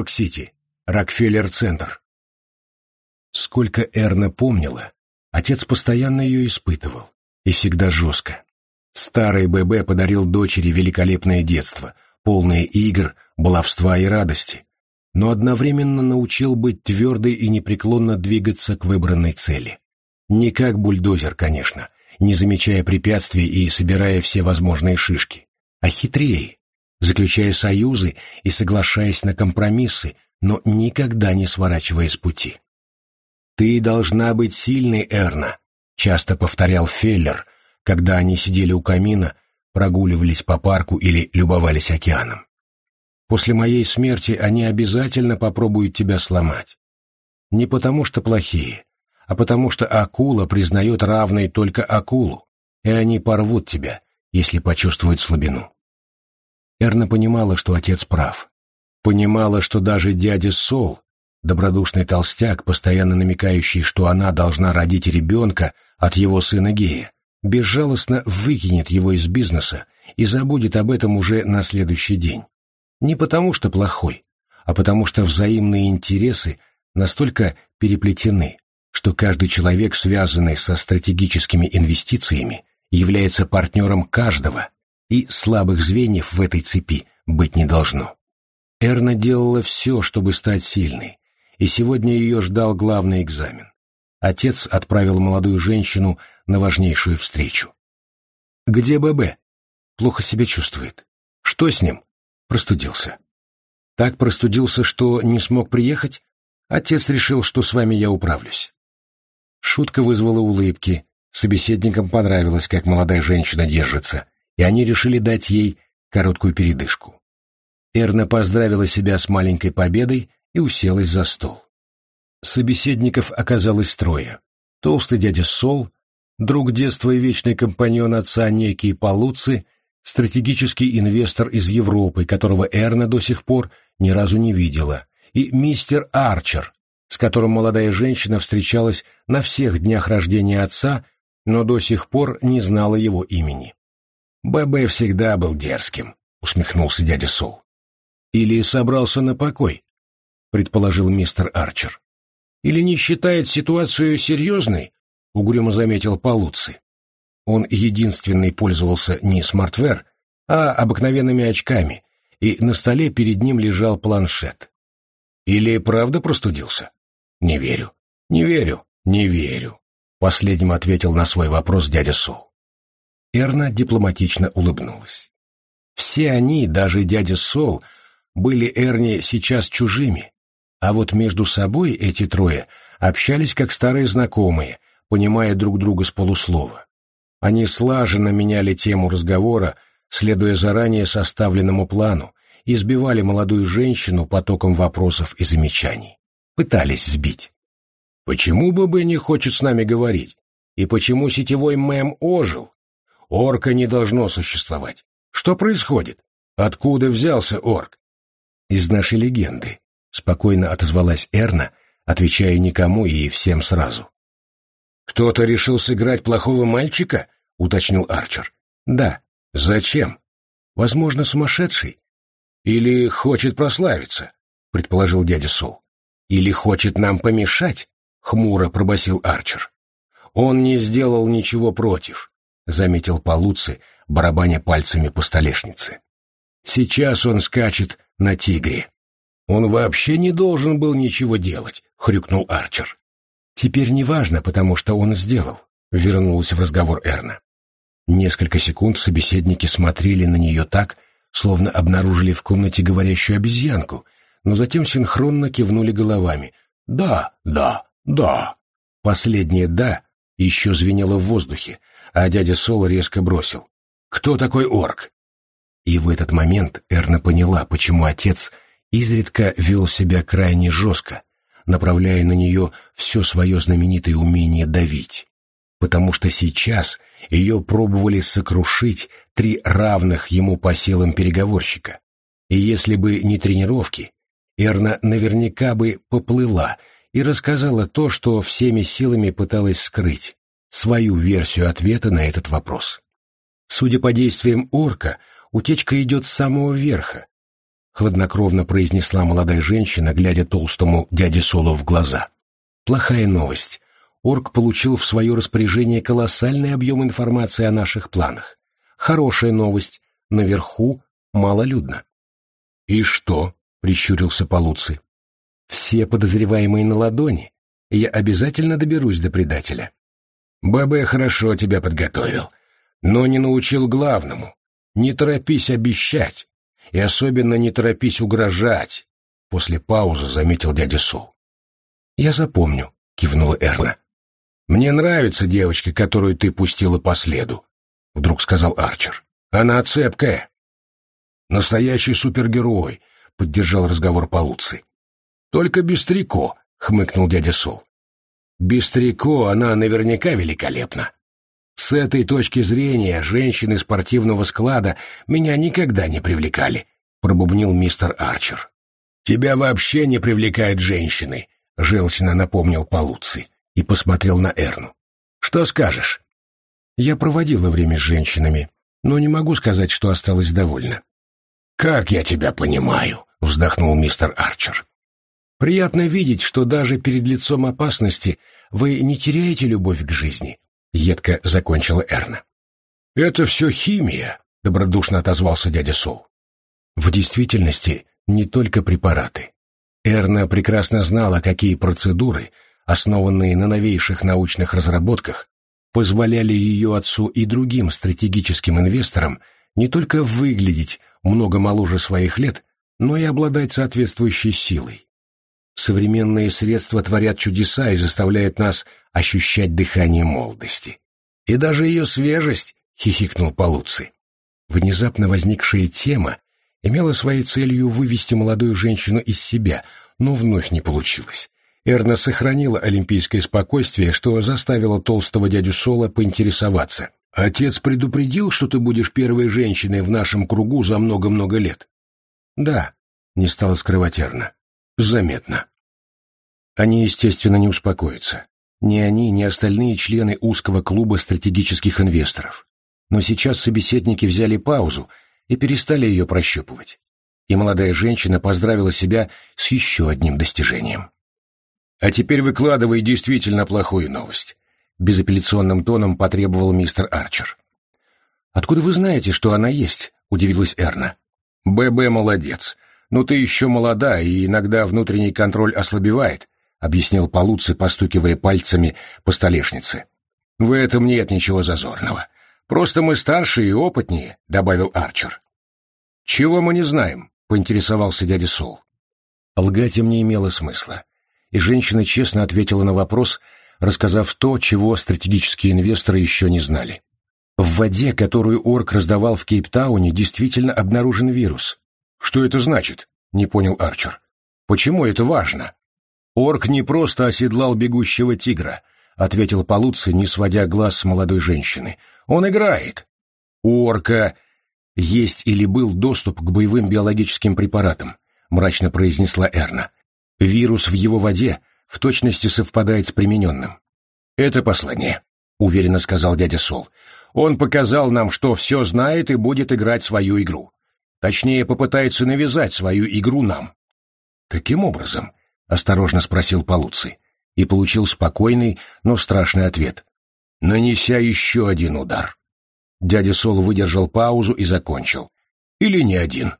Нью-Йорк-Сити, Рокфеллер-центр. Сколько Эрна помнила, отец постоянно ее испытывал, и всегда жестко. Старый ББ подарил дочери великолепное детство, полное игр, баловства и радости, но одновременно научил быть твердой и непреклонно двигаться к выбранной цели. Не как бульдозер, конечно, не замечая препятствий и собирая все возможные шишки, а хитрее, заключая союзы и соглашаясь на компромиссы, но никогда не сворачивая с пути. «Ты должна быть сильной, Эрна», — часто повторял Феллер, когда они сидели у камина, прогуливались по парку или любовались океаном. «После моей смерти они обязательно попробуют тебя сломать. Не потому что плохие, а потому что акула признает равной только акулу, и они порвут тебя, если почувствуют слабину. Эрна понимала, что отец прав. Понимала, что даже дядя Сол, добродушный толстяк, постоянно намекающий, что она должна родить ребенка от его сына Гея, безжалостно выкинет его из бизнеса и забудет об этом уже на следующий день. Не потому что плохой, а потому что взаимные интересы настолько переплетены, что каждый человек, связанный со стратегическими инвестициями, является партнером каждого, и слабых звеньев в этой цепи быть не должно. Эрна делала все, чтобы стать сильной, и сегодня ее ждал главный экзамен. Отец отправил молодую женщину на важнейшую встречу. «Где ББ?» «Плохо себя чувствует». «Что с ним?» «Простудился». «Так простудился, что не смог приехать?» «Отец решил, что с вами я управлюсь». Шутка вызвала улыбки. Собеседникам понравилось, как молодая женщина держится, и они решили дать ей короткую передышку. Эрна поздравила себя с маленькой победой и уселась за стол. Собеседников оказалось трое. Толстый дядя Сол, друг детства и вечный компаньон отца некий Полуци, стратегический инвестор из Европы, которого Эрна до сих пор ни разу не видела, и мистер Арчер, с которым молодая женщина встречалась на всех днях рождения отца, но до сих пор не знала его имени. «ББ всегда был дерзким», — усмехнулся дядя Сол. «Или собрался на покой», — предположил мистер Арчер. «Или не считает ситуацию серьезной», — угрюмо заметил Полуци. Он единственный пользовался не smartwear, а обыкновенными очками, и на столе перед ним лежал планшет. «Или правда простудился?» «Не верю, не верю, не верю», — последним ответил на свой вопрос дядя Сол. Эрна дипломатично улыбнулась. Все они, даже дядя Сол, были Эрне сейчас чужими, а вот между собой эти трое общались как старые знакомые, понимая друг друга с полуслова. Они слаженно меняли тему разговора, следуя заранее составленному плану, избивали молодую женщину потоком вопросов и замечаний пытались сбить. Почему ББ не хочет с нами говорить? И почему сетевой мем ожил? Орка не должно существовать. Что происходит? Откуда взялся орк? Из нашей легенды, спокойно отозвалась Эрна, отвечая никому и всем сразу. Кто-то решил сыграть плохого мальчика? уточнил Арчер. Да. Зачем? Возможно, сумасшедший. Или хочет прославиться, предположил дядя Сол. Или хочет нам помешать? — хмуро пробасил Арчер. «Он не сделал ничего против», — заметил Полуци, барабаня пальцами по столешнице. «Сейчас он скачет на тигре». «Он вообще не должен был ничего делать», — хрюкнул Арчер. «Теперь неважно, потому что он сделал», — вернулась в разговор Эрна. Несколько секунд собеседники смотрели на нее так, словно обнаружили в комнате говорящую обезьянку — но затем синхронно кивнули головами. «Да, да, да». Последнее «да» еще звенело в воздухе, а дядя Сол резко бросил. «Кто такой орк?» И в этот момент Эрна поняла, почему отец изредка вел себя крайне жестко, направляя на нее все свое знаменитое умение давить. Потому что сейчас ее пробовали сокрушить три равных ему по силам переговорщика. И если бы не тренировки, Эрна наверняка бы поплыла и рассказала то, что всеми силами пыталась скрыть, свою версию ответа на этот вопрос. Судя по действиям орка, утечка идет с самого верха, — хладнокровно произнесла молодая женщина, глядя толстому дяде Солу в глаза. «Плохая новость. Орк получил в свое распоряжение колоссальный объем информации о наших планах. Хорошая новость. Наверху малолюдно». «И что?» — прищурился Полуций. «Все подозреваемые на ладони. Я обязательно доберусь до предателя». «ББ хорошо тебя подготовил, но не научил главному. Не торопись обещать, и особенно не торопись угрожать», — после паузы заметил дядя Сол. «Я запомню», — кивнула Эрна. «Мне нравится девочка, которую ты пустила по следу», — вдруг сказал Арчер. «Она цепкая». «Настоящий супергерой», — поддержал разговор Полуций. «Только без трико», — хмыкнул дядя Сол. «Без трико она наверняка великолепна. С этой точки зрения женщины спортивного склада меня никогда не привлекали», — пробубнил мистер Арчер. «Тебя вообще не привлекают женщины», — желчно напомнил Полуций и посмотрел на Эрну. «Что скажешь?» «Я проводила время с женщинами, но не могу сказать, что осталась довольна». «Как я тебя понимаю», — вздохнул мистер Арчер. «Приятно видеть, что даже перед лицом опасности вы не теряете любовь к жизни», — едко закончила Эрна. «Это все химия», — добродушно отозвался дядя Сол. «В действительности не только препараты. Эрна прекрасно знала, какие процедуры, основанные на новейших научных разработках, позволяли ее отцу и другим стратегическим инвесторам не только выглядеть много моложе своих лет, но и обладать соответствующей силой. Современные средства творят чудеса и заставляют нас ощущать дыхание молодости. И даже ее свежесть, — хихикнул Полуци. Внезапно возникшая тема имела своей целью вывести молодую женщину из себя, но вновь не получилось. Эрна сохранила олимпийское спокойствие, что заставило толстого дядю Сола поинтересоваться. Отец предупредил, что ты будешь первой женщиной в нашем кругу за много-много лет. Да, не стала скрывать Эрна. Заметно. Они, естественно, не успокоятся. Ни они, ни остальные члены узкого клуба стратегических инвесторов. Но сейчас собеседники взяли паузу и перестали ее прощупывать. И молодая женщина поздравила себя с еще одним достижением. А теперь выкладывай действительно плохую новость безапелляционным тоном потребовал мистер Арчер. «Откуда вы знаете, что она есть?» — удивилась Эрна. «ББ молодец. Но ты еще молода, и иногда внутренний контроль ослабевает», — объяснил Полуци, постукивая пальцами по столешнице. «В этом нет ничего зазорного. Просто мы старше и опытнее», — добавил Арчер. «Чего мы не знаем?» — поинтересовался дядя Сол. Лгать им не имело смысла, и женщина честно ответила на вопрос — рассказав то, чего стратегические инвесторы еще не знали. В воде, которую Орк раздавал в Кейптауне, действительно обнаружен вирус. «Что это значит?» — не понял Арчер. «Почему это важно?» «Орк не просто оседлал бегущего тигра», — ответил Полуци, не сводя глаз с молодой женщины. «Он играет». «У Орка есть или был доступ к боевым биологическим препаратам», — мрачно произнесла Эрна. «Вирус в его воде в точности совпадает с примененным. «Это послание», — уверенно сказал дядя Сол. «Он показал нам, что все знает и будет играть свою игру. Точнее, попытается навязать свою игру нам». «Каким образом?» — осторожно спросил Полуций и получил спокойный, но страшный ответ. «Нанеся еще один удар». Дядя Сол выдержал паузу и закончил. «Или не один».